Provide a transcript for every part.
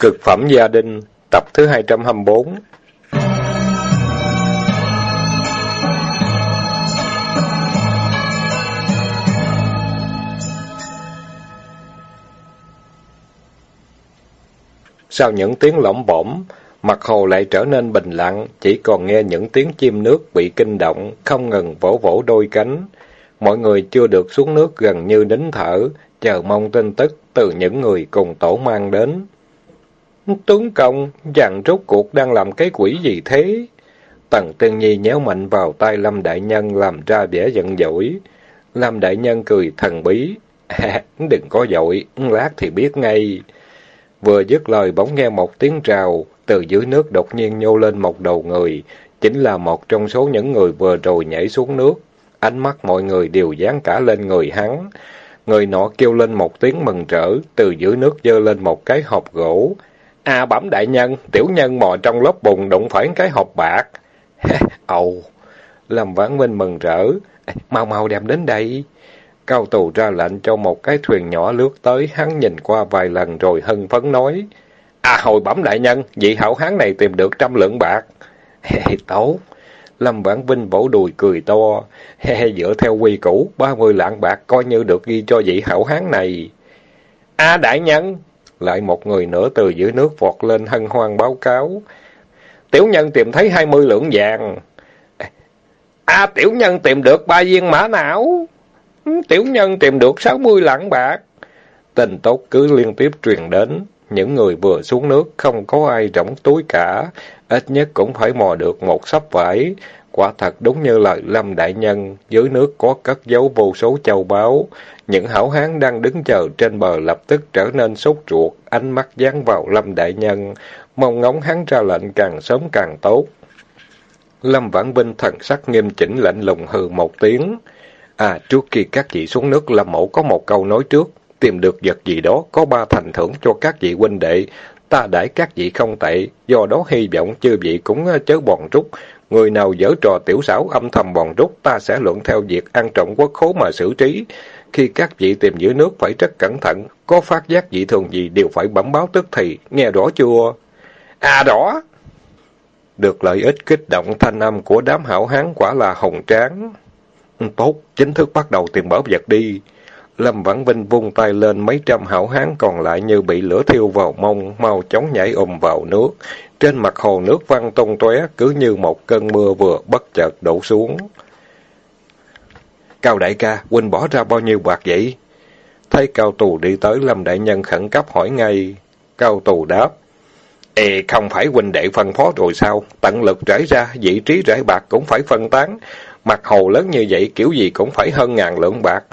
Cực phẩm gia đình, tập thứ 224 Sau những tiếng lỏng bổng, mặt hồ lại trở nên bình lặng, chỉ còn nghe những tiếng chim nước bị kinh động, không ngừng vỗ vỗ đôi cánh. Mọi người chưa được xuống nước gần như nín thở, chờ mong tin tức từ những người cùng tổ mang đến. Tướng công, dặn rốt cuộc đang làm cái quỷ gì thế? Tần Tiên Nhi nhéo mạnh vào tay Lâm Đại Nhân làm ra vẻ giận dỗi. Lâm Đại Nhân cười thần bí. đừng có dội, lát thì biết ngay. Vừa dứt lời bỗng nghe một tiếng rào, từ dưới nước đột nhiên nhô lên một đầu người, chính là một trong số những người vừa rồi nhảy xuống nước. Ánh mắt mọi người đều dán cả lên người hắn. Người nọ kêu lên một tiếng mừng rỡ, từ dưới nước dơ lên một cái hộp gỗ. À bẩm đại nhân, tiểu nhân mò trong lớp bùn đụng phải cái hộp bạc. Ầu, Lâm Vãn Minh mừng rỡ. Mau mau đem đến đây. Cao tù ra lệnh cho một cái thuyền nhỏ lướt tới, hắn nhìn qua vài lần rồi hân phấn nói. À hồi bẩm đại nhân, vị hảo hán này tìm được trăm lượng bạc. Hey, tốt. Lâm Vãn Vinh vỗ đùi cười to. Dựa theo quy củ, ba mươi lạng bạc coi như được ghi cho vị hảo hán này. À đại nhân! Lại một người nữa từ dưới nước vọt lên hân hoan báo cáo. Tiểu nhân tìm thấy hai mươi lượng vàng. À tiểu nhân tìm được ba viên mã não. Tiểu nhân tìm được sáu mươi lạng bạc. Tình tốt cứ liên tiếp truyền đến. Những người vừa xuống nước không có ai rỗng túi cả. Ít nhất cũng phải mò được một sắp vải. Quả thật đúng như lời Lâm Đại Nhân, dưới nước có cất giấu vô số châu báu. Những hảo hán đang đứng chờ trên bờ lập tức trở nên sốt ruột, ánh mắt dán vào Lâm Đại Nhân, mong ngóng hắn ra lệnh càng sớm càng tốt. Lâm Vãn Vinh thần sắc nghiêm chỉnh lạnh lùng hừ một tiếng. À, trước khi các vị xuống nước, Lâm Mẫu có một câu nói trước, tìm được vật gì đó, có ba thành thưởng cho các vị huynh đệ. Ta đãi các vị không tệ, do đó hy vọng chư vị cũng chớ bòn rút. Người nào dở trò tiểu xảo âm thầm bòn rút, ta sẽ luận theo việc ăn trộm quốc khố mà xử trí. Khi các vị tìm giữ nước phải rất cẩn thận, có phát giác dị thường gì đều phải bẩm báo tức thì, nghe rõ chưa? À rõ! Được lợi ích kích động thanh âm của đám hảo hán quả là hồng tráng. Tốt, chính thức bắt đầu tìm bảo vật đi. Lâm Vãn Vinh vung tay lên mấy trăm hảo hán còn lại như bị lửa thiêu vào mông, mau chóng nhảy ùm vào nước. Trên mặt hồ nước văng tung tóe cứ như một cơn mưa vừa bất chợt đổ xuống. Cao đại ca, huynh bỏ ra bao nhiêu bạc vậy? Thấy cao tù đi tới, Lâm đại nhân khẩn cấp hỏi ngay. Cao tù đáp. Ê, không phải huynh đệ phân phó rồi sao? Tận lực trải ra, vị trí rải bạc cũng phải phân tán. Mặt hồ lớn như vậy, kiểu gì cũng phải hơn ngàn lượng bạc.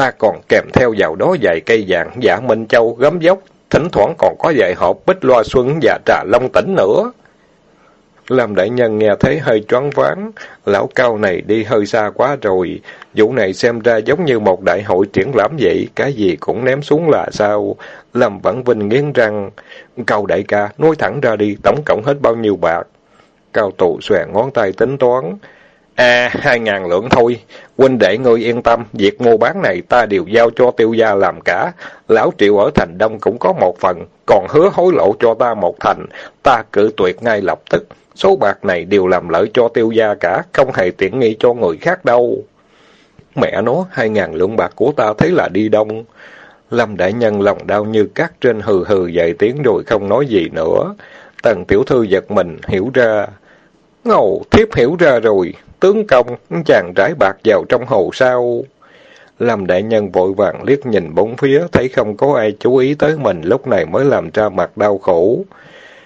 Ta còn kèm theo vào đó vài cây vàng, giả minh châu, gấm dốc, thỉnh thoảng còn có vài hộp bích loa xuân và trà long tỉnh nữa. làm đại nhân nghe thấy hơi choáng váng, lão cao này đi hơi xa quá rồi, vụ này xem ra giống như một đại hội triển lãm vậy, cái gì cũng ném xuống là sao? Lâm Vãn Vinh nghiến răng, cao đại ca, nói thẳng ra đi, tổng cộng hết bao nhiêu bạc? Cao tụ xòe ngón tay tính toán, À, hai ngàn lượng thôi. Huynh đệ ngươi yên tâm, việc mua bán này ta đều giao cho tiêu gia làm cả. Lão triệu ở thành đông cũng có một phần, còn hứa hối lộ cho ta một thành. Ta cự tuyệt ngay lập tức. Số bạc này đều làm lợi cho tiêu gia cả, không hề tiện nghi cho người khác đâu. Mẹ nó, hai ngàn lượng bạc của ta thấy là đi đông. Lâm đại nhân lòng đau như cắt trên hừ hừ vài tiếng rồi không nói gì nữa. Tần tiểu thư giật mình, hiểu ra. Ngầu, thiếp hiểu ra rồi, tướng công, chàng rải bạc vào trong hồ sao. Lâm đại nhân vội vàng liếc nhìn bốn phía, thấy không có ai chú ý tới mình, lúc này mới làm ra mặt đau khổ.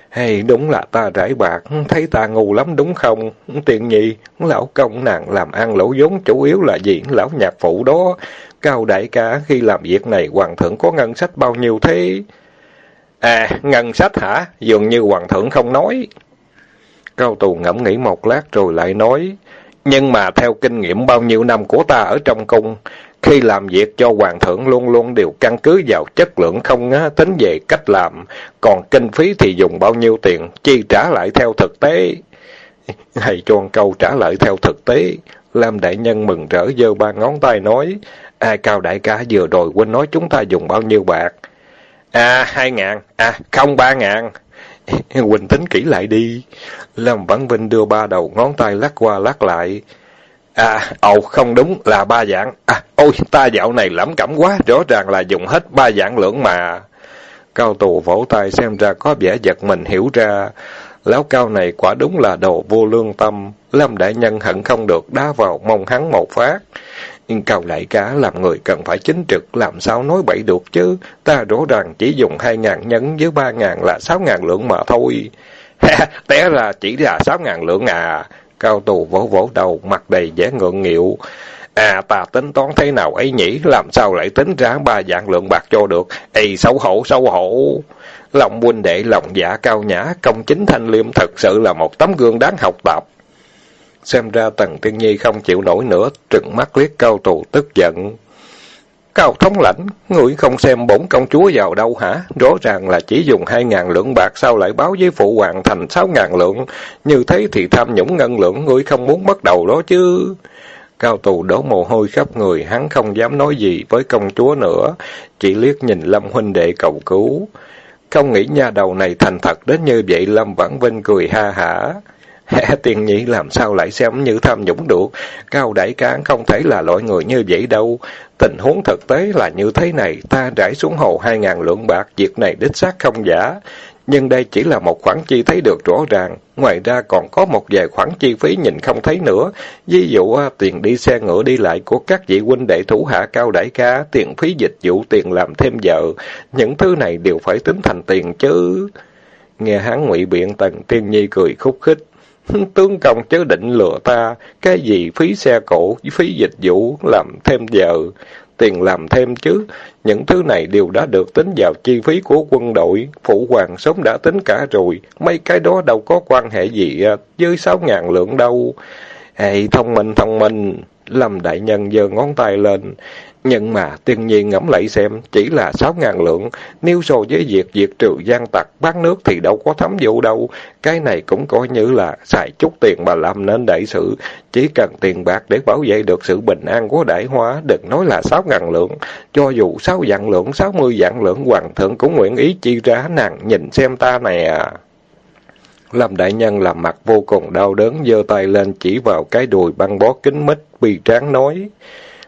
Hay đúng là ta rải bạc, thấy ta ngu lắm đúng không? Tiện nhị, lão công nàng làm ăn lỗ vốn chủ yếu là gì? Lão nhạc phụ đó. Cao đại ca, khi làm việc này, hoàng thượng có ngân sách bao nhiêu thế? À, ngân sách hả? Dường như hoàng thượng không nói. Cao tù ngẫm nghĩ một lát rồi lại nói, nhưng mà theo kinh nghiệm bao nhiêu năm của ta ở trong cung, khi làm việc cho hoàng thượng luôn luôn đều căn cứ vào chất lượng không á, tính về cách làm, còn kinh phí thì dùng bao nhiêu tiền, chi trả lại theo thực tế. Hay cho câu trả lại theo thực tế, Lam đại nhân mừng rỡ giơ ba ngón tay nói, ai cao đại ca vừa rồi quên nói chúng ta dùng bao nhiêu bạc. À, hai ngàn. À, không ba ngàn. Quỳnh tính kỹ lại đi. Lâm Vãn Vinh đưa ba đầu ngón tay lắc qua lắc lại. À, ồ, không đúng, là ba dạng. À, ôi, ta dạo này lắm cảm quá, rõ ràng là dùng hết ba dạng lưỡng mà. Cao tù vỗ tay xem ra có vẻ giật mình hiểu ra. Lão cao này quả đúng là đồ vô lương tâm. Lâm đại nhân hận không được đá vào mông hắn một phát. Nhưng cao đại cá làm người cần phải chính trực, làm sao nói bậy được chứ. Ta rõ ràng chỉ dùng hai ngàn nhấn với ba ngàn là sáu ngàn lượng mà thôi. Té ra chỉ là sáu ngàn lượng à. Cao tù vỗ vỗ đầu, mặt đầy vẻ ngượng nghịu. À ta tính toán thế nào ấy nhỉ, làm sao lại tính ra ba dạng lượng bạc cho được. Ê xấu hổ, xấu hổ. Lòng huynh đệ, lòng dạ cao nhã, công chính thanh liêm thật sự là một tấm gương đáng học tập. Xem ra Tần Tiên Nhi không chịu nổi nữa, trừng mắt liếc cao tù tức giận. Cao thống lãnh, người không xem bổn công chúa vào đâu hả? Rõ ràng là chỉ dùng hai ngàn lượng bạc sao lại báo với phụ hoàng thành sáu ngàn lượng. Như thế thì tham nhũng ngân lượng, ngươi không muốn bắt đầu đó chứ. Cao tù đổ mồ hôi khắp người, hắn không dám nói gì với công chúa nữa, chỉ liếc nhìn Lâm huynh đệ cầu cứu. Không nghĩ nha đầu này thành thật đến như vậy, Lâm Vãn Vinh cười ha hả. Tiền nhị làm sao lại xem như tham nhũng được, cao đại cán không thể là loại người như vậy đâu. Tình huống thực tế là như thế này, ta rải xuống hồ hai ngàn lượng bạc, việc này đích xác không giả. Nhưng đây chỉ là một khoản chi thấy được rõ ràng, ngoài ra còn có một vài khoản chi phí nhìn không thấy nữa. Ví dụ à, tiền đi xe ngựa đi lại của các vị huynh đệ thủ hạ cao đại ca, tiền phí dịch vụ, tiền làm thêm giờ, những thứ này đều phải tính thành tiền chứ. Nghe hắn ngụy biện Tần Tiên Nhi cười khúc khích. Tướng công chớ định lừa ta, cái gì phí xe cổ, phí dịch vụ, làm thêm giờ, tiền làm thêm chứ. Những thứ này đều đã được tính vào chi phí của quân đội, phụ hoàng sớm đã tính cả rồi, mấy cái đó đâu có quan hệ gì à, với sáu ngàn lượng đâu. Ê, thông minh, thông minh, Lâm Đại Nhân giơ ngón tay lên, nhưng mà tiên nhiên ngẫm lại xem, chỉ là sáu ngàn lượng, nếu so với việc diệt trừ gian tặc bán nước thì đâu có thấm vụ đâu. Cái này cũng coi như là xài chút tiền mà làm nên đại sự. Chỉ cần tiền bạc để bảo vệ được sự bình an của đại hóa, đừng nói là sáu ngàn lượng. Cho dù sáu vạn lượng, sáu mươi vạn lượng, hoàng thượng cũng nguyện ý chi ra nàng nhìn xem ta nè. Lâm đại nhân làm mặt vô cùng đau đớn, giơ tay lên chỉ vào cái đùi băng bó kính mít, bi tráng nói.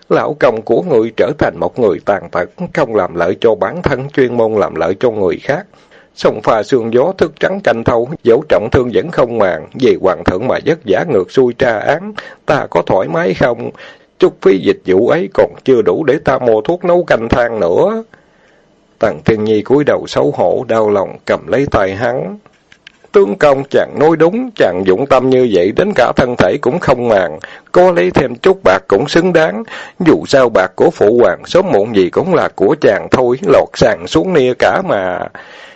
Lão công của người trở thành một người tàn tật, không làm lợi cho bản thân, chuyên môn làm lợi cho người khác. Sông pha sương gió thức trắng canh thâu, dẫu trọng thương vẫn không màng, vì hoàng thượng mà vất giả ngược xuôi tra án, ta có thoải mái không? Chút phí dịch vụ ấy còn chưa đủ để ta mua thuốc nấu canh thang nữa. Tần Thiên Nhi cúi đầu xấu hổ, đau lòng, cầm lấy tay hắn. Tướng công chàng nói đúng, chàng dụng tâm như vậy đến cả thân thể cũng không màng, có lấy thêm chút bạc cũng xứng đáng. Dù sao bạc của phụ hoàng sớm muộn gì cũng là của chàng thôi, lọt sàn xuống nia cả mà.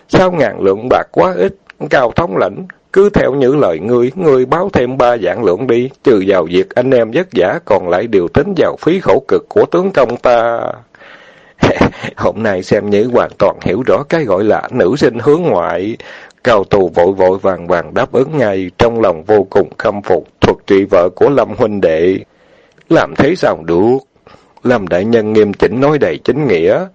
Sao ngàn lượng bạc quá ít, cao thống lãnh, cứ theo những lời ngươi, ngươi báo thêm ba dạng lượng đi, trừ vào việc anh em vất giả còn lại điều tính vào phí khổ cực của tướng công ta. Hôm nay xem như hoàn toàn hiểu rõ cái gọi là nữ sinh hướng ngoại. Cao tù vội vội vàng vàng đáp ứng ngay, trong lòng vô cùng khâm phục, thuật trị vợ của Lâm huynh đệ. Làm thế sao được? Lâm đại nhân nghiêm chỉnh nói đầy chính nghĩa.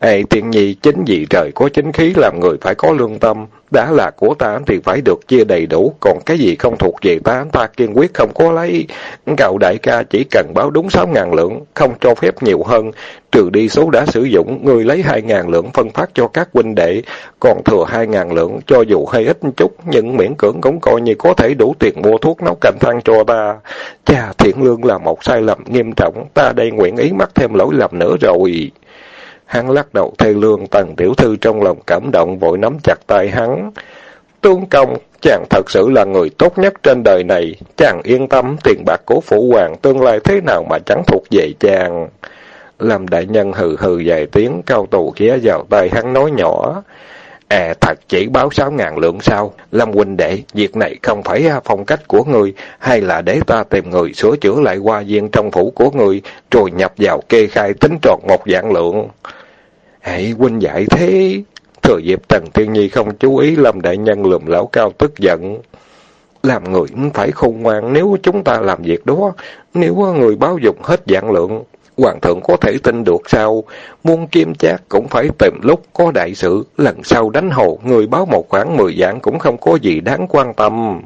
Ê, tiện nhi, chính vì trời có chính khí làm người phải có lương tâm. Đã là của ta thì phải được chia đầy đủ, còn cái gì không thuộc về ta, ta kiên quyết không có lấy. Cậu đại ca chỉ cần báo đúng sáu ngàn lượng, không cho phép nhiều hơn. Trừ đi số đã sử dụng, người lấy hai ngàn lượng phân phát cho các huynh đệ, còn thừa hai ngàn lượng, cho dù hay ít chút, nhưng miễn cưỡng cũng coi như có thể đủ tiền mua thuốc nấu canh thang cho ta. cha thiện lương là một sai lầm nghiêm trọng, ta đây nguyện ý mắc thêm lỗi lầm nữa rồi. Hắn lắc đầu thê lương, tần tiểu thư trong lòng cảm động vội nắm chặt tay hắn. Tương công, chàng thật sự là người tốt nhất trên đời này. Chàng yên tâm, tiền bạc của phụ hoàng tương lai thế nào mà chẳng thuộc về chàng. Làm đại nhân hừ hừ vài tiếng, cao tù ghé vào tay hắn nói nhỏ. À thật chỉ báo sáu ngàn lượng sao? Lâm huynh đệ, việc này không phải phong cách của người, hay là để ta tìm người sửa chữa lại qua viên trong phủ của người, rồi nhập vào kê khai tính tròn một dạng lượng. Hãy huynh dạy thế. Thừa dịp Tần Tiên Nhi không chú ý Lâm Đại Nhân lùm lão cao tức giận. Làm người phải khôn ngoan nếu chúng ta làm việc đó, nếu người báo dụng hết dạng lượng. Hoàng thượng có thể tin được sao? muôn kim chát cũng phải tìm lúc có đại sự, lần sau đánh hồ, người báo một khoản mười dạng cũng không có gì đáng quan tâm.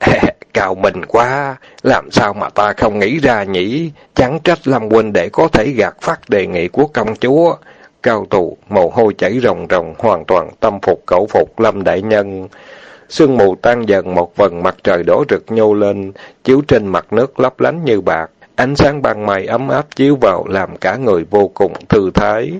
Cao mình quá, làm sao mà ta không nghĩ ra nhỉ? Chẳng trách Lâm Huynh để có thể gạt phát đề nghị của công chúa. Cao tụ, mồ hôi chảy ròng ròng, hoàn toàn tâm phục khẩu phục Lâm Đại Nhân. Sương mù tan dần một vần mặt trời đỏ rực nhô lên, chiếu trên mặt nước lấp lánh như bạc. Ánh sáng ban mai ấm áp chiếu vào làm cả người vô cùng thư thái.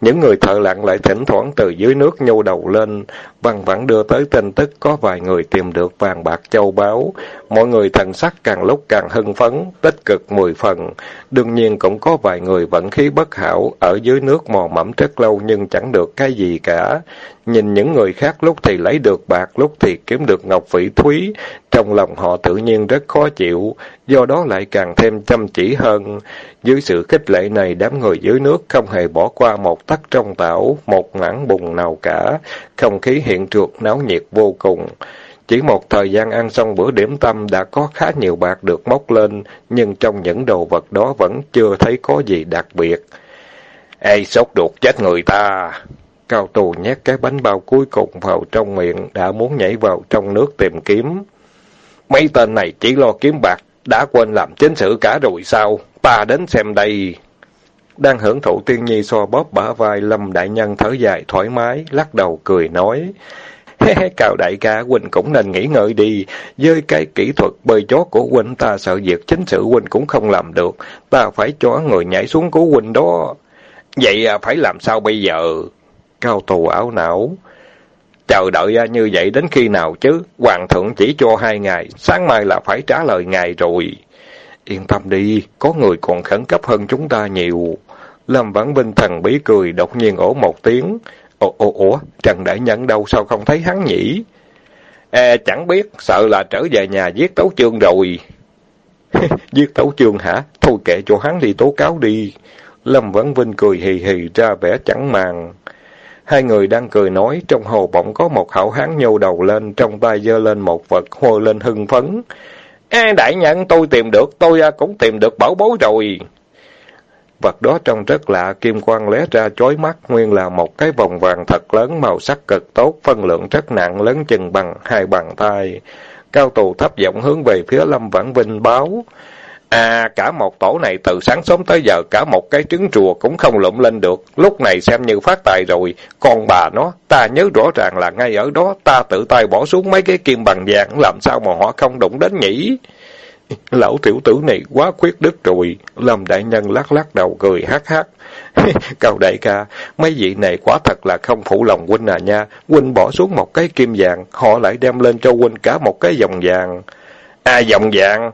Những người thợ lặn lại thỉnh thoảng từ dưới nước nhô đầu lên, văn vẳng đưa tới tin tức có vài người tìm được vàng bạc châu báu. Mọi người thần sắc càng lúc càng hưng phấn, tích cực mười phần. Đương nhiên cũng có vài người vận khí bất hảo, ở dưới nước mò mẫm rất lâu nhưng chẳng được cái gì cả. Nhìn những người khác lúc thì lấy được bạc, lúc thì kiếm được ngọc vị thúy, trong lòng họ tự nhiên rất khó chịu, do đó lại càng thêm chăm chỉ hơn. Dưới sự khích lệ này, đám người dưới nước không hề bỏ qua một tắc trong tảo, một ngãn bùng nào cả, không khí hiện trượt náo nhiệt vô cùng. Chỉ một thời gian ăn xong bữa điểm tâm đã có khá nhiều bạc được móc lên, nhưng trong những đồ vật đó vẫn chưa thấy có gì đặc biệt. Ê, sốt đột chết người ta! Cao tù nhét cái bánh bao cuối cùng vào trong miệng, đã muốn nhảy vào trong nước tìm kiếm. Mấy tên này chỉ lo kiếm bạc, đã quên làm chính sự cả rồi sao? Ta đến xem đây. Đang hưởng thụ tiên nhi so bóp bả vai, Lâm Đại Nhân thở dài thoải mái, lắc đầu cười nói. cào đại ca, Huynh cũng nên nghỉ ngơi đi. Với cái kỹ thuật bơi chó của Huynh, ta sợ việc chính sự Huynh cũng không làm được. Ta phải cho người nhảy xuống cứu Huynh đó. Vậy à, phải làm sao bây giờ? Cao tù áo não. Chờ đợi à, như vậy đến khi nào chứ? Hoàng thượng chỉ cho hai ngày, sáng mai là phải trả lời ngài rồi. Yên tâm đi, có người còn khẩn cấp hơn chúng ta nhiều. Lâm Vãn Vinh thần bí cười, đột nhiên ổ một tiếng. Ồ, ồ, ủa, Trần Đại Nhân đâu sao không thấy hắn nhỉ? À, chẳng biết, sợ là trở về nhà giết tấu chương rồi. giết tấu chương hả? Thôi kệ cho hắn đi tố cáo đi. Lâm Vãn Vinh cười hì hì ra vẻ chẳng màng. Hai người đang cười nói, trong hồ bỗng có một hảo hán nhô đầu lên, trong tay giơ lên một vật, hô lên hưng phấn. Ê, đại nhân, tôi tìm được, tôi à, cũng tìm được bảo bối rồi. Vật đó trông rất lạ, kim quang lóe ra chói mắt, nguyên là một cái vòng vàng thật lớn, màu sắc cực tốt, phân lượng rất nặng, lớn chừng bằng hai bàn tay. Cao tù thấp giọng hướng về phía Lâm Vãn Vinh báo. À, cả một tổ này từ sáng sớm tới giờ cả một cái trứng rùa cũng không lụm lên được, lúc này xem như phát tài rồi, còn bà nó, ta nhớ rõ ràng là ngay ở đó, ta tự tay bỏ xuống mấy cái kim bằng vàng, làm sao mà họ không đụng đến nhỉ? Lão tiểu tử này quá khuyết đức rồi, Lâm đại nhân lắc lắc đầu cười hát hát. Cao đại ca, mấy vị này quá thật là không phụ lòng huynh à nha, huynh bỏ xuống một cái kim vàng, họ lại đem lên cho huynh cả một cái vòng vàng. À vòng vàng,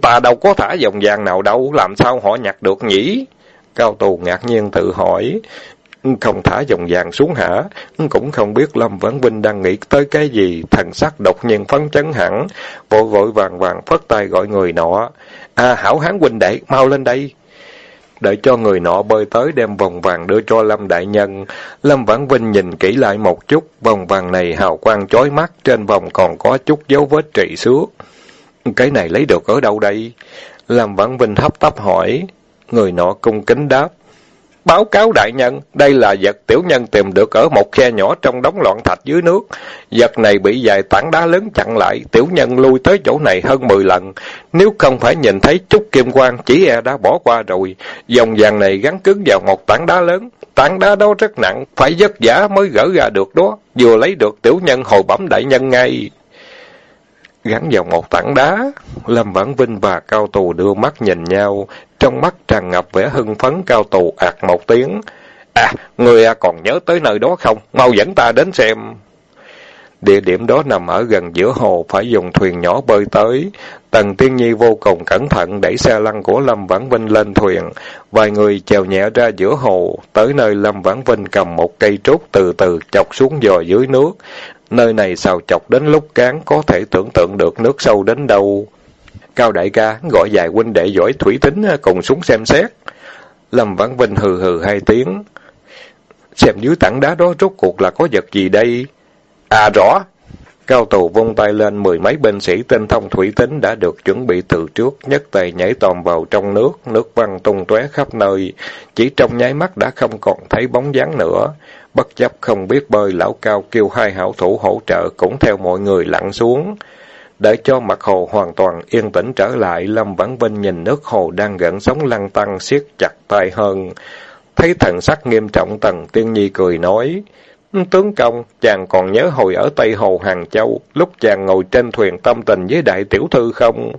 Ta đâu có thả dòng vàng nào đâu, làm sao họ nhặt được nhỉ? Cao tù ngạc nhiên tự hỏi. Không thả dòng vàng xuống hả? Cũng không biết Lâm Vãn Vinh đang nghĩ tới cái gì, thần sắc đột nhiên phấn chấn hẳn, vội vội vàng vàng phất tay gọi người nọ. À, hảo hán huynh đệ, mau lên đây. Đợi cho người nọ bơi tới đem vòng vàng đưa cho Lâm Đại Nhân. Lâm Vãn Vinh nhìn kỹ lại một chút, vòng vàng này hào quang chói mắt, trên vòng còn có chút dấu vết trị xước. Cái này lấy được ở đâu đây? lâm Vãn Vinh hấp tấp hỏi. Người nọ cung kính đáp. Báo cáo đại nhân, đây là vật tiểu nhân tìm được ở một khe nhỏ trong đống loạn thạch dưới nước. Vật này bị vài tảng đá lớn chặn lại, tiểu nhân lui tới chỗ này hơn 10 lần. Nếu không phải nhìn thấy chút kim quang, chỉ e đã bỏ qua rồi. Dòng vàng này gắn cứng vào một tảng đá lớn. Tảng đá đó rất nặng, phải vất vả mới gỡ ra được đó. Vừa lấy được tiểu nhân hồi bẩm đại nhân ngay gắn vào một tảng đá. Lâm Vãn Vinh và Cao Tù đưa mắt nhìn nhau, trong mắt tràn ngập vẻ hưng phấn Cao Tù ạt một tiếng. À, người à, còn nhớ tới nơi đó không? Mau dẫn ta đến xem. Địa điểm đó nằm ở gần giữa hồ, phải dùng thuyền nhỏ bơi tới. Tần Tiên Nhi vô cùng cẩn thận đẩy xe lăn của Lâm Vãn Vinh lên thuyền. Vài người chèo nhẹ ra giữa hồ, tới nơi Lâm Vãn Vinh cầm một cây trúc từ từ chọc xuống dò dưới nước. Nơi này xào chọc đến lúc cán có thể tưởng tượng được nước sâu đến đâu. Cao đại ca gọi vài huynh đệ giỏi thủy tính à, cùng xuống xem xét. Lâm Văn Vinh hừ hừ hai tiếng. Xem dưới tảng đá đó rốt cuộc là có vật gì đây? À rõ. Cao tù vung tay lên mười mấy binh sĩ tinh thông thủy tính đã được chuẩn bị từ trước, nhất tay nhảy tòm vào trong nước, nước văng tung tóe khắp nơi. Chỉ trong nháy mắt đã không còn thấy bóng dáng nữa. Bất chấp không biết bơi, lão cao kêu hai hảo thủ hỗ trợ cũng theo mọi người lặn xuống. Để cho mặt hồ hoàn toàn yên tĩnh trở lại, Lâm Vãn Vinh nhìn nước hồ đang gần sóng lăn tăng siết chặt tay hơn. Thấy thần sắc nghiêm trọng Tần Tiên Nhi cười nói, Tướng công, chàng còn nhớ hồi ở Tây Hồ Hàng Châu, lúc chàng ngồi trên thuyền tâm tình với đại tiểu thư không?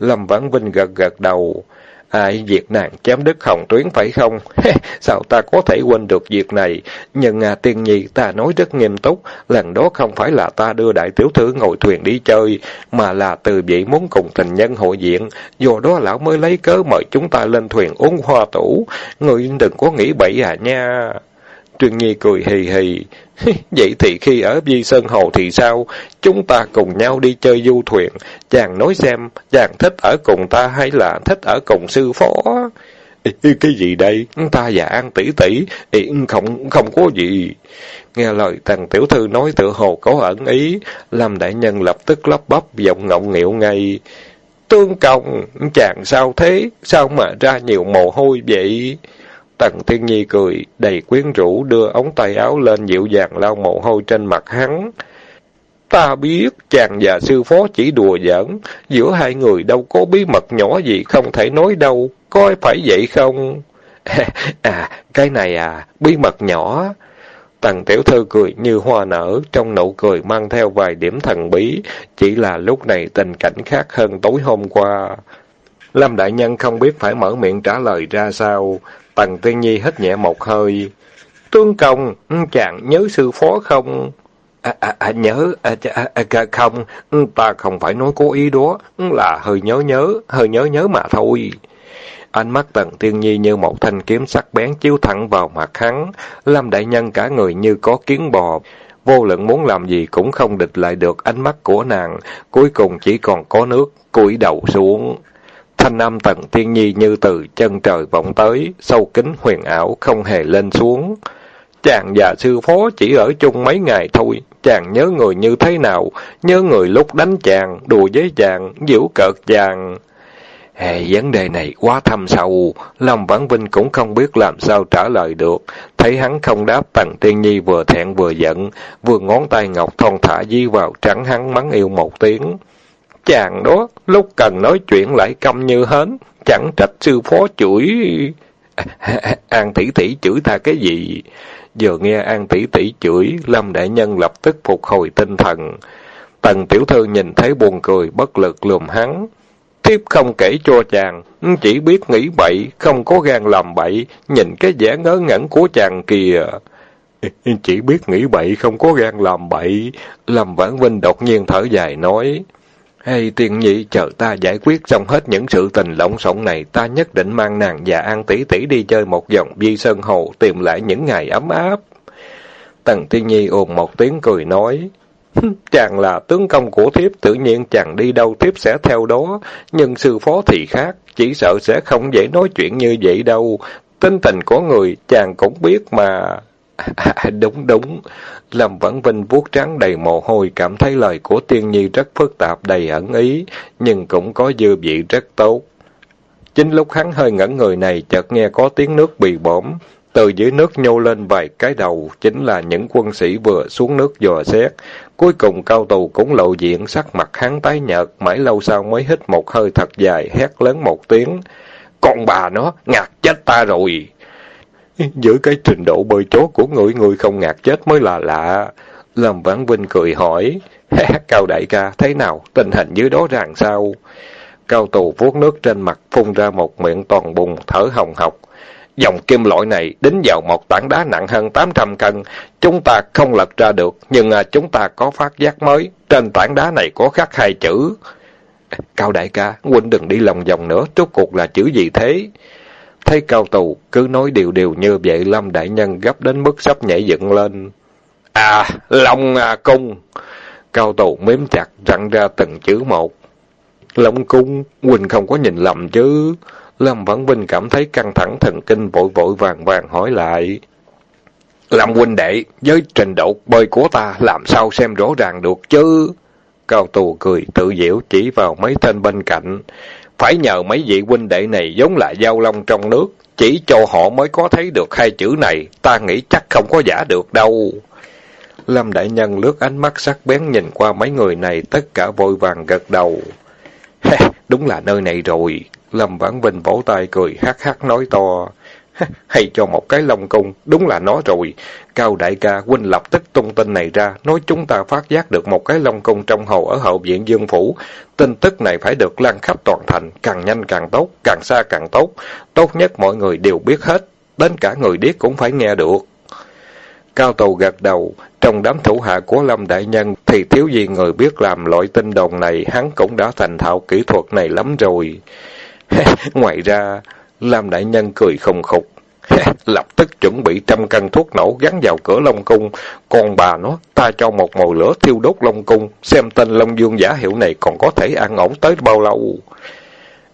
Lâm Vãn Vinh gật gật đầu. Ai, việc nàng chém đứt hồng tuyến phải không? Sao ta có thể quên được việc này? Nhưng à, tiên nhi ta nói rất nghiêm túc, lần đó không phải là ta đưa đại tiểu thư ngồi thuyền đi chơi, mà là từ vị muốn cùng tình nhân hội diện, do đó lão mới lấy cớ mời chúng ta lên thuyền uống hoa tủ. Người đừng có nghĩ bậy à nha. Trương Nhi cười hì hì. Vậy thì khi ở Di Sơn Hồ thì sao? Chúng ta cùng nhau đi chơi du thuyền. Chàng nói xem, chàng thích ở cùng ta hay là thích ở cùng sư phó? Cái gì đây? Ta và An tỷ tỷ, không không có gì. Nghe lời tần tiểu thư nói tự hồ có ẩn ý, làm đại nhân lập tức lắp bắp giọng ngọng nghịu ngay. Tương công, chàng sao thế? Sao mà ra nhiều mồ hôi vậy? Tần Thiên Nhi cười, đầy quyến rũ đưa ống tay áo lên dịu dàng lau mồ hôi trên mặt hắn. Ta biết chàng và sư phó chỉ đùa giỡn, giữa hai người đâu có bí mật nhỏ gì không thể nói đâu, Coi phải vậy không? À, cái này à, bí mật nhỏ. Tần tiểu thư cười như hoa nở, trong nụ cười mang theo vài điểm thần bí, chỉ là lúc này tình cảnh khác hơn tối hôm qua. Lâm Đại Nhân không biết phải mở miệng trả lời ra sao, Tần Tiên Nhi hít nhẹ một hơi. Tướng công, chàng nhớ sư phó không? À, à, à, nhớ, à, à, à, không, ta không phải nói cố ý đó, là hơi nhớ nhớ, hơi nhớ nhớ mà thôi. Ánh mắt Tần Tiên Nhi như một thanh kiếm sắc bén chiếu thẳng vào mặt hắn, Lâm Đại Nhân cả người như có kiến bò, vô luận muốn làm gì cũng không địch lại được ánh mắt của nàng, cuối cùng chỉ còn có nước, cúi đầu xuống. Thanh âm tận tiên nhi như từ chân trời vọng tới, sâu kính huyền ảo, không hề lên xuống. Chàng và sư phó chỉ ở chung mấy ngày thôi, chàng nhớ người như thế nào, nhớ người lúc đánh chàng, đùa với chàng, giễu cợt chàng. Hệ vấn đề này quá thâm sâu, Lâm Vãn Vinh cũng không biết làm sao trả lời được. Thấy hắn không đáp, Tần Tiên Nhi vừa thẹn vừa giận, vừa ngón tay ngọc thon thả di vào trắng hắn mắng yêu một tiếng. Chàng đó, lúc cần nói chuyện lại câm như hến, chẳng trách sư phó chửi... An tỷ tỷ chửi ta cái gì? Vừa nghe An tỷ tỷ chửi, Lâm Đại Nhân lập tức phục hồi tinh thần. Tần tiểu thư nhìn thấy buồn cười, bất lực lùm hắn. Thiếp không kể cho chàng, chỉ biết nghĩ bậy, không có gan làm bậy, nhìn cái vẻ ngớ ngẩn của chàng kìa. Chỉ biết nghĩ bậy, không có gan làm bậy. Lâm Vãn Vinh đột nhiên thở dài nói. Hay tiên nhị chờ ta giải quyết xong hết những sự tình lộn xộn này, ta nhất định mang nàng và An tỷ tỷ đi chơi một vòng vi sơn hồ, tìm lại những ngày ấm áp. Tần Tiên Nhi ồn một tiếng cười nói, chàng là tướng công của thiếp, tự nhiên chàng đi đâu thiếp sẽ theo đó, nhưng sư phó thì khác, chỉ sợ sẽ không dễ nói chuyện như vậy đâu. Tính tình của người chàng cũng biết mà. À, đúng đúng. Lâm Vãn Vinh vuốt trắng đầy mồ hôi, cảm thấy lời của Tiên Nhi rất phức tạp đầy ẩn ý, nhưng cũng có dư vị rất tốt. Chính lúc hắn hơi ngẩn người này, chợt nghe có tiếng nước bị bõm. Từ dưới nước nhô lên vài cái đầu, chính là những quân sĩ vừa xuống nước dò xét. Cuối cùng cao tù cũng lộ diện, sắc mặt hắn tái nhợt, mãi lâu sau mới hít một hơi thật dài, hét lớn một tiếng. Con bà nó, ngạt chết ta rồi! Giữ cái trình độ bơi chốt của người, người không ngạt chết mới là lạ. Lâm Vãn Vinh cười hỏi, Cao đại ca, thế nào, tình hình dưới đó ràng sao? Cao tù vuốt nước trên mặt, phun ra một miệng toàn bùng, thở hồng hộc. Dòng kim loại này đính vào một tảng đá nặng hơn 800 cân. Chúng ta không lật ra được, nhưng à, chúng ta có phát giác mới. Trên tảng đá này có khắc hai chữ. Cao đại ca, huynh đừng đi lòng vòng nữa, rốt cuộc là chữ gì thế? Thấy cao tù, cứ nói điều điều như vậy, Lâm Đại Nhân gấp đến mức sắp nhảy dựng lên. À, Long à, Cung! Cao tù mếm chặt, rặn ra từng chữ một. Long Cung, Quỳnh không có nhìn lầm chứ. Lâm Vãn Vinh cảm thấy căng thẳng thần kinh vội vội vàng vàng hỏi lại. Lâm huynh đệ, với trình độ bơi của ta làm sao xem rõ ràng được chứ? Cao tù cười tự diễu chỉ vào mấy tên bên cạnh. Phải nhờ mấy vị huynh đệ này giống là giao long trong nước, chỉ cho họ mới có thấy được hai chữ này, ta nghĩ chắc không có giả được đâu. Lâm Đại Nhân lướt ánh mắt sắc bén nhìn qua mấy người này, tất cả vội vàng gật đầu. đúng là nơi này rồi. Lâm Vãn Vinh vỗ tay cười hát hát nói to. Hay cho một cái lông cung, đúng là nó rồi. Cao đại ca, huynh lập tức tung tin này ra, nói chúng ta phát giác được một cái lông cung trong hồ ở hậu viện Dương Phủ. Tin tức này phải được lan khắp toàn thành, càng nhanh càng tốt, càng xa càng tốt. Tốt nhất mọi người đều biết hết, đến cả người điếc cũng phải nghe được. Cao Tù gật đầu, trong đám thủ hạ của Lâm Đại Nhân thì thiếu gì người biết làm loại tin đồn này, hắn cũng đã thành thạo kỹ thuật này lắm rồi. Ngoài ra, Lâm Đại Nhân cười không khục. Lập tức chuẩn bị trăm cân thuốc nổ gắn vào cửa Long Cung. Còn bà nó, ta cho một mồi lửa thiêu đốt Long Cung, xem tên Long Dương giả hiệu này còn có thể ăn ổn tới bao lâu.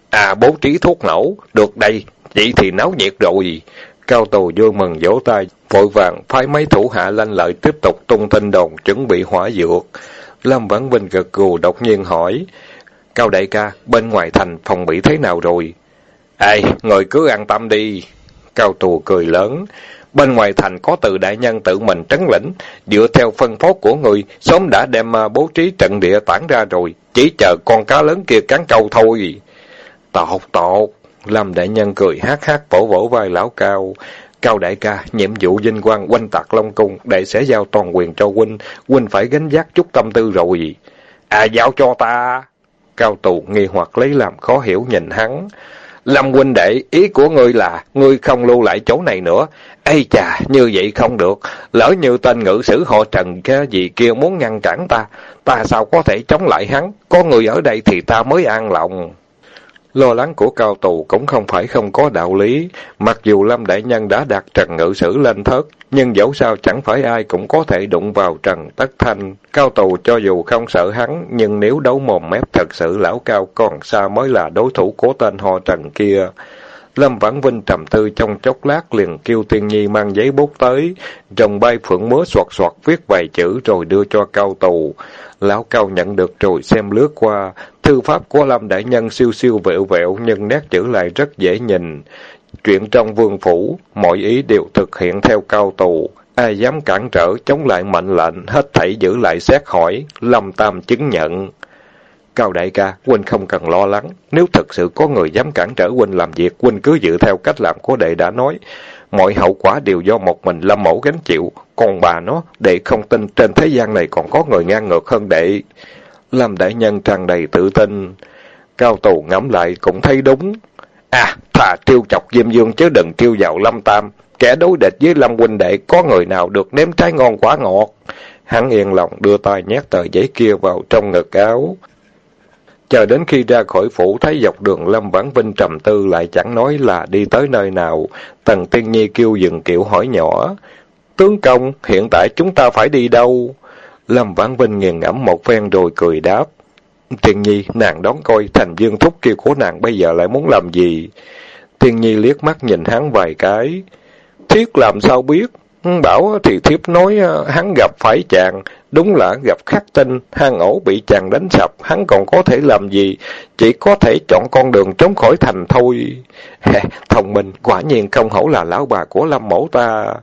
À, bố trí thuốc nổ, được đây, vậy thì náo nhiệt rồi. Cao tù vui mừng vỗ tay, vội vàng phái mấy thủ hạ lanh lợi tiếp tục tung tin đồn chuẩn bị hỏa dược. Lâm Vãn Vinh gật gù đột nhiên hỏi, Cao đại ca, bên ngoài thành phòng bị thế nào rồi? Ê, người cứ an tâm đi. Cao tù cười lớn. Bên ngoài thành có từ đại nhân tự mình trấn lĩnh, dựa theo phân phó của người, sớm đã đem à, bố trí trận địa tản ra rồi, chỉ chờ con cá lớn kia cắn câu thôi. Tột tột, Lâm đại nhân cười hát hát vỗ vỗ vai lão cao. Cao đại ca, nhiệm vụ vinh quang quanh tạc Long Cung, đệ sẽ giao toàn quyền cho huynh, huynh phải gánh giác chút tâm tư rồi. À, giao cho ta. Cao tù nghi hoặc lấy làm khó hiểu nhìn hắn. Lâm huynh đệ, ý của ngươi là, ngươi không lưu lại chỗ này nữa. Ây chà, như vậy không được. Lỡ như tên ngự sử họ trần cái gì kia muốn ngăn cản ta, ta sao có thể chống lại hắn? Có người ở đây thì ta mới an lòng. Lo lắng của cao tù cũng không phải không có đạo lý. Mặc dù Lâm Đại Nhân đã đặt Trần Ngự Sử lên thớt, nhưng dẫu sao chẳng phải ai cũng có thể đụng vào Trần Tất Thanh. Cao tù cho dù không sợ hắn, nhưng nếu đấu mồm mép thật sự lão cao còn xa mới là đối thủ của tên họ Trần kia. Lâm Vãn Vinh trầm tư trong chốc lát liền kêu Tiên Nhi mang giấy bút tới, rồng bay phượng múa soạt soạt viết vài chữ rồi đưa cho cao tù. Lão cao nhận được rồi xem lướt qua, thư pháp của Lâm Đại Nhân siêu siêu vẹo vẹo nhưng nét chữ lại rất dễ nhìn. Chuyện trong vương phủ, mọi ý đều thực hiện theo cao tù. Ai dám cản trở, chống lại mệnh lệnh, hết thảy giữ lại xét hỏi, Lâm Tam chứng nhận. Cao đại ca, huynh không cần lo lắng. Nếu thật sự có người dám cản trở huynh làm việc, huynh cứ dự theo cách làm của đệ đã nói. Mọi hậu quả đều do một mình lâm mẫu gánh chịu. Còn bà nó, đệ không tin trên thế gian này còn có người ngang ngược hơn đệ. Lâm đại nhân tràn đầy tự tin. Cao tù ngẫm lại cũng thấy đúng. À, thà tiêu chọc Diêm Dương chứ đừng tiêu vào Lâm Tam. Kẻ đối địch với Lâm huynh đệ có người nào được nếm trái ngon quả ngọt. Hắn yên lòng đưa tay nhét tờ giấy kia vào trong ngực áo. Chờ đến khi ra khỏi phủ thấy dọc đường Lâm Vãn Vinh trầm tư lại chẳng nói là đi tới nơi nào. Tần Tiên Nhi kêu dừng kiểu hỏi nhỏ. Tướng công, hiện tại chúng ta phải đi đâu? Lâm Vãn Vinh nghiền ngẫm một phen rồi cười đáp. Tiên Nhi, nàng đón coi thành dương thúc kia của nàng bây giờ lại muốn làm gì? Tiên Nhi liếc mắt nhìn hắn vài cái. Thiết làm sao biết? Bảo thì thiếp nói ờ, hắn gặp phải chàng, đúng là gặp khắc tinh, hang ổ bị chàng đánh sập, hắn còn có thể làm gì, chỉ có thể chọn con đường trốn khỏi thành thôi. Thông minh, quả nhiên không hổ là lão bà của Lâm mẫu ta.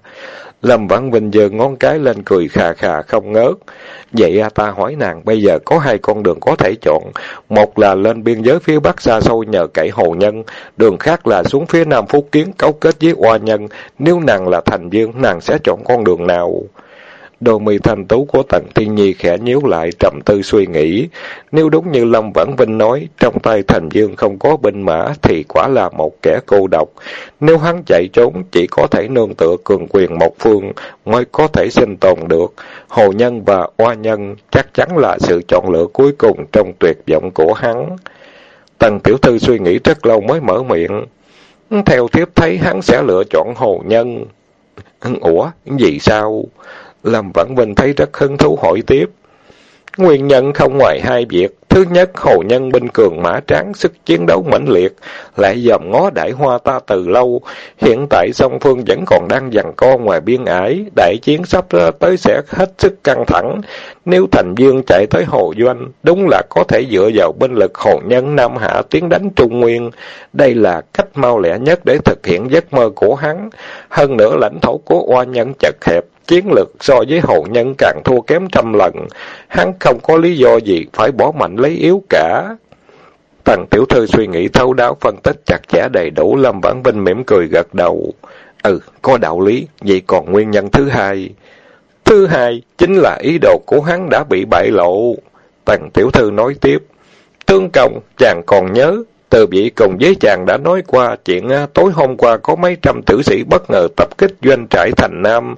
Lâm Vãn Vinh giơ ngón cái lên cười khà khà không ngớt. Vậy à, ta hỏi nàng, bây giờ có hai con đường có thể chọn. Một là lên biên giới phía bắc xa xôi nhờ cậy hồ nhân. Đường khác là xuống phía nam Phúc Kiến cấu kết với oa nhân. Nếu nàng là thành dương, nàng sẽ chọn con đường nào? Đôi mi thanh tú của Tần Tiên Nhi khẽ nhíu lại trầm tư suy nghĩ. Nếu đúng như Lâm Vãn Vinh nói, trong tay Thành Dương không có binh mã thì quả là một kẻ cô độc. Nếu hắn chạy trốn chỉ có thể nương tựa cường quyền một phương mới có thể sinh tồn được. Hồ Nhân và Oa Nhân chắc chắn là sự chọn lựa cuối cùng trong tuyệt vọng của hắn. Tần Tiểu Thư suy nghĩ rất lâu mới mở miệng. Theo thiếp thấy hắn sẽ lựa chọn Hồ Nhân. Ủa, gì sao? Lâm Vãn Vinh thấy rất hứng thú hỏi tiếp. Nguyên nhân không ngoài hai việc. Thứ nhất, hồ nhân binh cường mã tráng, sức chiến đấu mãnh liệt, lại dòm ngó đại hoa ta từ lâu. Hiện tại song phương vẫn còn đang dằn co ngoài biên ải, đại chiến sắp tới sẽ hết sức căng thẳng. Nếu Thành Dương chạy tới Hồ Doanh, đúng là có thể dựa vào binh lực hồ nhân Nam Hạ tiến đánh Trung Nguyên. Đây là cách mau lẹ nhất để thực hiện giấc mơ của hắn. Hơn nữa lãnh thổ của oa nhân chật hẹp, chiến lực so với hồ nhân càng thua kém trăm lần. Hắn không có lý do gì phải bỏ mạnh lấy yếu cả. Tần tiểu thư suy nghĩ thấu đáo phân tích chặt chẽ đầy đủ, Lâm Vãn Vinh mỉm cười gật đầu. Ừ, có đạo lý, vậy còn nguyên nhân thứ hai. Thứ hai, chính là ý đồ của hắn đã bị bại lộ. Tần tiểu thư nói tiếp. Tương công, chàng còn nhớ, từ vị cùng với chàng đã nói qua chuyện à, tối hôm qua có mấy trăm tử sĩ bất ngờ tập kích doanh trại thành Nam.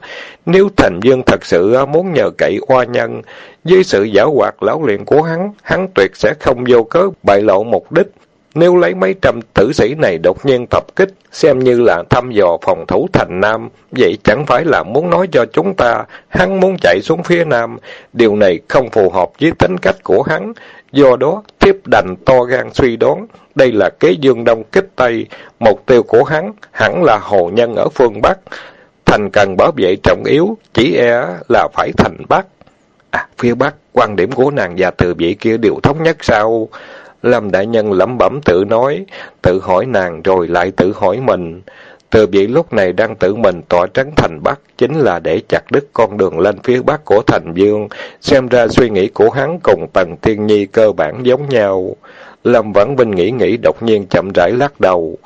Nếu thành dương thật sự à, muốn nhờ cậy oa nhân, với sự giả hoạt lão luyện của hắn, hắn tuyệt sẽ không vô cớ bại lộ mục đích. Nếu lấy mấy trăm tử sĩ này đột nhiên tập kích, xem như là thăm dò phòng thủ thành Nam, vậy chẳng phải là muốn nói cho chúng ta, hắn muốn chạy xuống phía Nam. Điều này không phù hợp với tính cách của hắn, do đó thiếp đành to gan suy đoán, đây là kế dương đông kích Tây, mục tiêu của hắn hẳn là hồ nhân ở phương Bắc. Thành cần bảo vệ trọng yếu, chỉ e là phải thành Bắc. À, phía Bắc, quan điểm của nàng và từ vị kia đều thống nhất sao? Lâm Đại Nhân lẩm bẩm tự nói, tự hỏi nàng rồi lại tự hỏi mình. Từ vị lúc này đang tự mình tỏa trắng thành Bắc, chính là để chặt đứt con đường lên phía Bắc của thành Dương. Xem ra suy nghĩ của hắn cùng Tần Thiên Nhi cơ bản giống nhau. Lâm Vãn Vinh nghĩ nghĩ đột nhiên chậm rãi lắc đầu.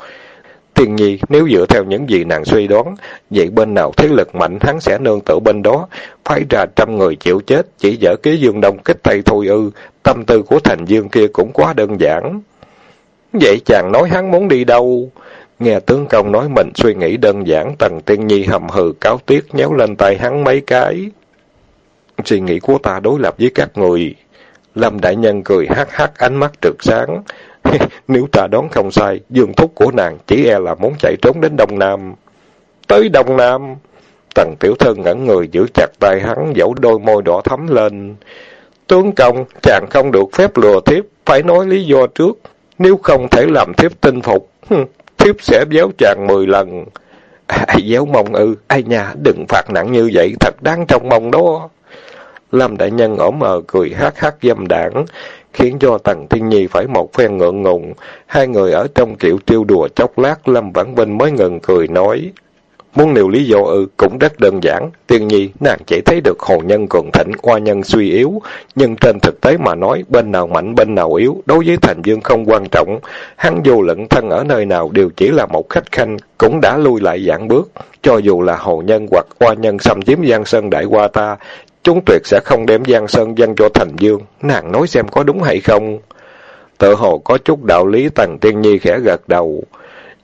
Tiên Nhi, nếu dựa theo những gì nàng suy đoán, vậy bên nào thế lực mạnh hắn sẽ nương tựa bên đó, phái ra trăm người chịu chết, chỉ dở kế dương đông kích tây thôi ư, tâm tư của thành dương kia cũng quá đơn giản. Vậy chàng nói hắn muốn đi đâu? Nghe tướng công nói mình suy nghĩ đơn giản, Tần Tiên Nhi hầm hừ cáo tiếc nhéo lên tay hắn mấy cái. Suy nghĩ của ta đối lập với các người. Lâm Đại Nhân cười hát hát ánh mắt trực sáng. Nếu ta đoán không sai, dương thúc của nàng chỉ e là muốn chạy trốn đến Đông Nam. Tới Đông Nam! Tần tiểu thư ngẩn người giữ chặt tay hắn, dẫu đôi môi đỏ thắm lên. Tướng công, chàng không được phép lừa thiếp, phải nói lý do trước. Nếu không thể làm thiếp tinh phục, thiếp sẽ giáo chàng mười lần. Ai giáo mông ư, ai nha, đừng phạt nặng như vậy, thật đáng trong mông đó. Lâm Đại Nhân ổm mờ cười hát hát dâm đảng, khiến cho Tần Thiên Nhi phải một phen ngượng ngùng. Hai người ở trong kiểu tiêu đùa chốc lát, Lâm Vãn Vinh mới ngừng cười nói. Muốn nêu lý do ư, cũng rất đơn giản. Tiên nhi, nàng chỉ thấy được hồ nhân cường thịnh, oa nhân suy yếu. Nhưng trên thực tế mà nói, bên nào mạnh bên nào yếu, đối với thành dương không quan trọng. Hắn dù lẫn thân ở nơi nào đều chỉ là một khách khanh, cũng đã lui lại dạng bước. Cho dù là hồ nhân hoặc oa nhân xâm chiếm giang sơn đại qua ta, chúng tuyệt sẽ không đem giang sơn dân cho thành dương. Nàng nói xem có đúng hay không? Tự hồ có chút đạo lý tần tiên nhi khẽ gật đầu.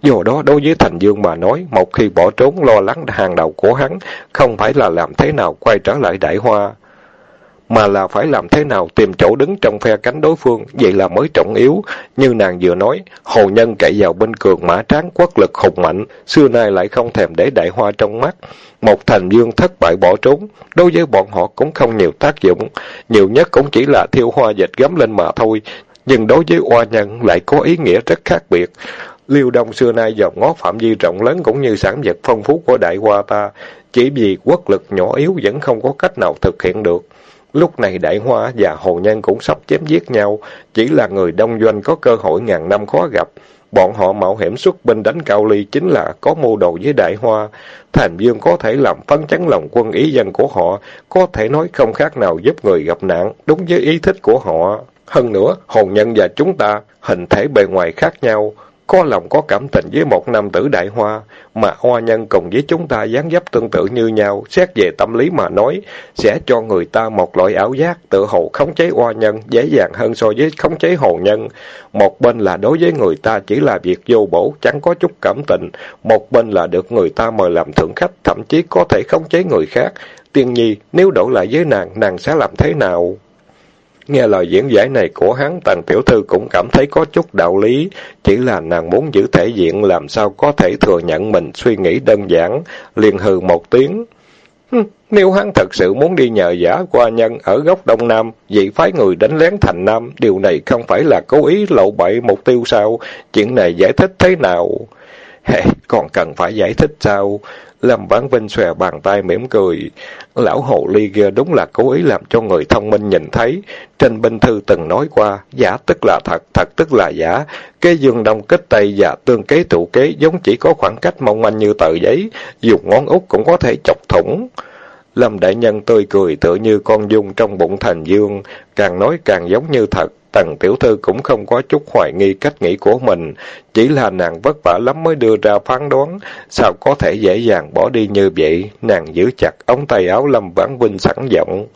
dù đó đối với Thành Dương mà nói, một khi bỏ trốn lo lắng hàng đầu của hắn, không phải là làm thế nào quay trở lại đại hoa, mà là phải làm thế nào tìm chỗ đứng trong phe cánh đối phương, vậy là mới trọng yếu. Như nàng vừa nói, hồ nhân cậy vào bên cường mã tráng quốc lực hùng mạnh, xưa nay lại không thèm để đại hoa trong mắt. Một thành dương thất bại bỏ trốn, đối với bọn họ cũng không nhiều tác dụng, nhiều nhất cũng chỉ là thiêu hoa dịch gấm lên mà thôi, nhưng đối với oa nhân lại có ý nghĩa rất khác biệt. Liêu Đông xưa nay dòm ngó phạm vi rộng lớn cũng như sản vật phong phú của đại hoa ta, chỉ vì quốc lực nhỏ yếu vẫn không có cách nào thực hiện được. Lúc này đại hoa và hồ nhân cũng sắp chém giết nhau, chỉ là người đông doanh có cơ hội ngàn năm khó gặp. Bọn họ mạo hiểm xuất binh đánh cao ly chính là có mưu đồ với đại hoa. Thành Dương có thể làm phấn chấn lòng quân ý dân của họ, có thể nói không khác nào giúp người gặp nạn, đúng với ý thích của họ. Hơn nữa, hồn nhân và chúng ta, hình thể bề ngoài khác nhau, có lòng có cảm tình với một nam tử đại hoa, mà hoa nhân cùng với chúng ta dáng dấp tương tự như nhau, xét về tâm lý mà nói, sẽ cho người ta một loại ảo giác tự hồ khống chế hoa nhân dễ dàng hơn so với khống chế hồ nhân. Một bên là đối với người ta chỉ là việc vô bổ, chẳng có chút cảm tình, một bên là được người ta mời làm thượng khách, thậm chí có thể khống chế người khác. Tiên nhi, nếu đổi lại với nàng, nàng sẽ làm thế nào? Nghe lời diễn giải này của hắn, tần tiểu thư cũng cảm thấy có chút đạo lý, chỉ là nàng muốn giữ thể diện làm sao có thể thừa nhận mình suy nghĩ đơn giản, liền hừ một tiếng. Nếu hắn thật sự muốn đi nhờ giả qua nhân ở góc Đông Nam, vậy phái người đánh lén thành Nam, điều này không phải là cố ý lộ bậy mục tiêu sao? Chuyện này giải thích thế nào? Hey, còn cần phải giải thích sao? Lâm Vãn Vinh xòe bàn tay mỉm cười. Lão hồ ly kia đúng là cố ý làm cho người thông minh nhìn thấy. Trên binh thư từng nói qua, giả tức là thật, thật tức là giả. Cái dương đông kích tây và tương kế tụ kế giống chỉ có khoảng cách mong manh như tờ giấy, dùng ngón út cũng có thể chọc thủng. Lâm Đại Nhân tươi cười tựa như con dung trong bụng thành dương, càng nói càng giống như thật. Tần tiểu thư cũng không có chút hoài nghi cách nghĩ của mình, chỉ là nàng vất vả lắm mới đưa ra phán đoán, sao có thể dễ dàng bỏ đi như vậy, nàng giữ chặt ống tay áo Lâm Vãn Vinh sẵn giọng.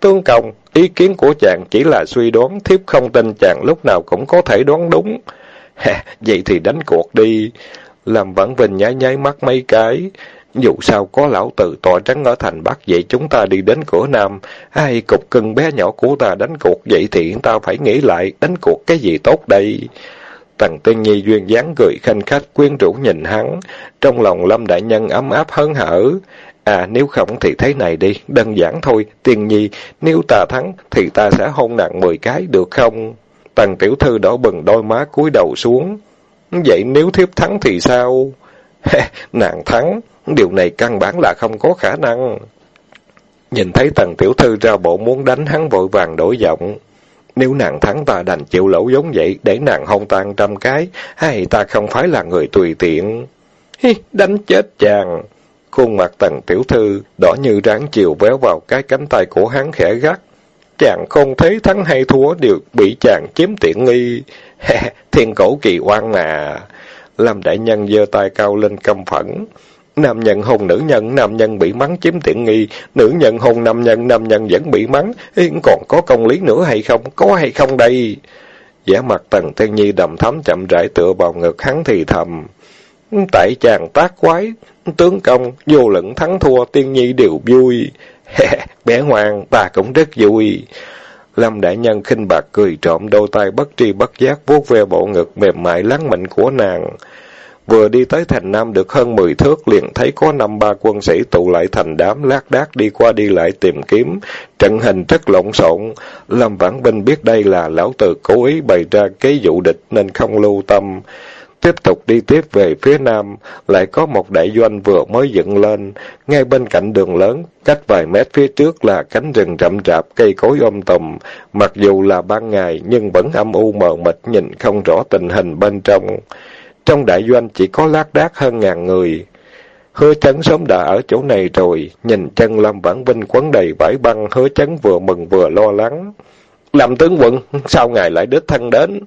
Tương công, ý kiến của chàng chỉ là suy đoán, thiếp không tin chàng lúc nào cũng có thể đoán đúng. vậy thì đánh cuộc đi. Lâm Vãn Vinh nháy nháy mắt mấy cái, dù sao có lão tử tọa trắng ở thành Bắc vậy chúng ta đi đến cửa Nam. Ai cục cưng bé nhỏ của ta đánh cuộc vậy thì ta phải nghĩ lại đánh cuộc cái gì tốt đây. Tần Tiên Nhi duyên dáng cười khanh khách quyến rũ nhìn hắn. Trong lòng Lâm Đại Nhân ấm áp hớn hở. À nếu không thì thế này đi, đơn giản thôi. Tiên Nhi, nếu ta thắng thì ta sẽ hôn nàng mười cái được không? Tần Tiểu Thư đỏ bừng đôi má cúi đầu xuống. Vậy nếu thiếp thắng thì sao? nàng thắng, điều này căn bản là không có khả năng. Nhìn thấy tần tiểu thư ra bộ muốn đánh hắn vội vàng đổi giọng. Nếu nàng thắng ta đành chịu lỗ giống vậy để nàng hôn tan trăm cái, hay ta không phải là người tùy tiện. Hi, đánh chết chàng. Khuôn mặt tần tiểu thư đỏ như ráng chiều véo vào cái cánh tay của hắn khẽ gắt. Chàng không thấy thắng hay thua đều bị chàng chiếm tiện nghi. Thiên cổ kỳ oan à. Lâm đại nhân giơ tay cao lên căm phẫn. Nam nhân hôn nữ nhân, nam nhân bị mắng chiếm tiện nghi, nữ nhân hôn nam nhân, nam nhân vẫn bị mắng, còn có công lý nữa hay không, có hay không đây? Giả mặt tần thiên nhi đầm thắm chậm rãi tựa vào ngực hắn thì thầm. Tại chàng tác quái, tướng công, vô lẫn thắng thua, tiên nhi đều vui. bé ngoan, ta cũng rất vui. Lâm đại nhân khinh bạc cười trộm đôi tay bất tri bất giác vuốt ve bộ ngực mềm mại lắng mịn của nàng. Vừa đi tới thành Nam được hơn mười thước, liền thấy có năm ba quân sĩ tụ lại thành đám lác đác đi qua đi lại tìm kiếm. Trận hình rất lộn xộn. Lâm Vãn Vinh biết đây là lão tử cố ý bày ra kế dụ địch nên không lưu tâm. Tiếp tục đi tiếp về phía nam, lại có một đại doanh vừa mới dựng lên. Ngay bên cạnh đường lớn, cách vài mét phía trước là cánh rừng rậm rạp, cây cối ôm tùm. Mặc dù là ban ngày, nhưng vẫn âm u mờ mịt, nhìn không rõ tình hình bên trong. Trong đại doanh chỉ có lác đác hơn ngàn người. Hứa chấn sớm đã ở chỗ này rồi, nhìn chân Lâm Vãn Vinh quấn đầy vải băng, hứa chấn vừa mừng vừa lo lắng. Lâm tướng quân, sao ngài lại đích thân đến?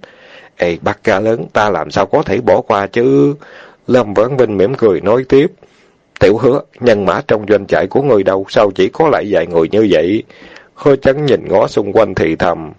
Ê, bác ca lớn, ta làm sao có thể bỏ qua chứ? Lâm Vãn Vinh mỉm cười nói tiếp. Tiểu hứa, nhân mã trong doanh trại của người đâu, sao chỉ có lại vài người như vậy? Hứa chấn nhìn ngó xung quanh thì thầm.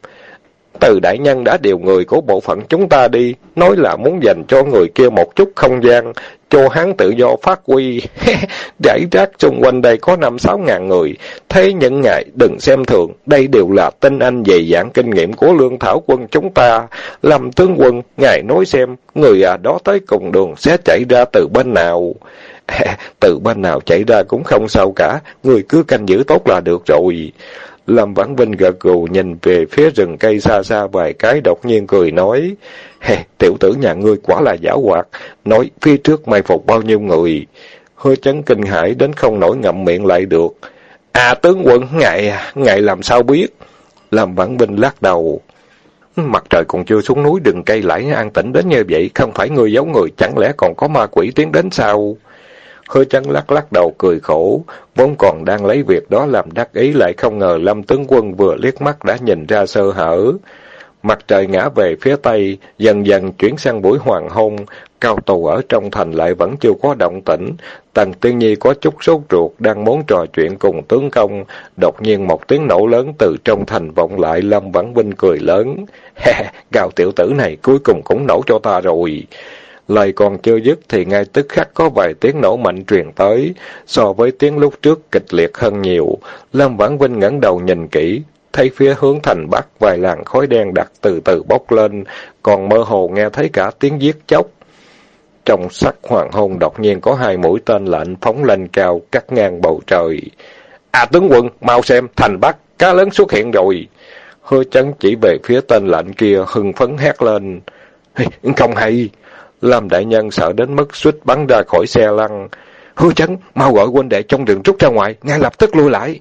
Từ đại nhân đã điều người của bộ phận chúng ta đi, nói là muốn dành cho người kia một chút không gian, cho hắn tự do phát huy. Rải rác xung quanh đây có năm sáu ngàn người, thế những ngại đừng xem thường, đây đều là tinh anh về dạng kinh nghiệm của lương thảo quân chúng ta. làm tướng quân, ngài nói xem, người à đó tới cùng đường sẽ chạy ra từ bên nào? từ bên nào chạy ra cũng không sao cả, người cứ canh giữ tốt là được rồi. Lâm Vãn Vinh gật gù nhìn về phía rừng cây xa xa vài cái đột nhiên cười nói, Hè, tiểu tử nhà ngươi quả là giả hoạt, nói phía trước mai phục bao nhiêu người. Hứa chấn kinh hãi đến không nổi ngậm miệng lại được. À tướng quân, ngài, à, ngài làm sao biết? Lâm Vãn Vinh lắc đầu. Mặt trời còn chưa xuống núi đừng cây lại an tĩnh đến như vậy, không phải người giấu người, chẳng lẽ còn có ma quỷ tiến đến sao? Hứa chấn lắc lắc đầu cười khổ, vốn còn đang lấy việc đó làm đắc ý lại không ngờ Lâm Tướng Quân vừa liếc mắt đã nhìn ra sơ hở. Mặt trời ngã về phía tây, dần dần chuyển sang buổi hoàng hôn, cao tù ở trong thành lại vẫn chưa có động tĩnh. Tần Tiên Nhi có chút sốt ruột, đang muốn trò chuyện cùng tướng công. Đột nhiên một tiếng nổ lớn từ trong thành vọng lại, Lâm Vãn Vinh cười lớn. He, gào tiểu tử này cuối cùng cũng nổ cho ta rồi. Lời còn chưa dứt thì ngay tức khắc có vài tiếng nổ mạnh truyền tới, so với tiếng lúc trước kịch liệt hơn nhiều. Lâm Vãn Vinh ngẩng đầu nhìn kỹ, thấy phía hướng thành bắc vài làn khói đen đặc từ từ bốc lên, còn mơ hồ nghe thấy cả tiếng giết chóc. Trong sắc hoàng hôn đột nhiên có hai mũi tên lệnh phóng lên cao, cắt ngang bầu trời. À tướng quân, mau xem, thành bắc, cá lớn xuất hiện rồi. Hứa chấn chỉ về phía tên lệnh kia, hưng phấn hét lên. Không hay! Làm đại nhân sợ đến mức suýt bắn ra khỏi xe lăn. Hứa chấn, mau gọi quân đệ trong đường rút ra ngoài, ngay lập tức lui lại.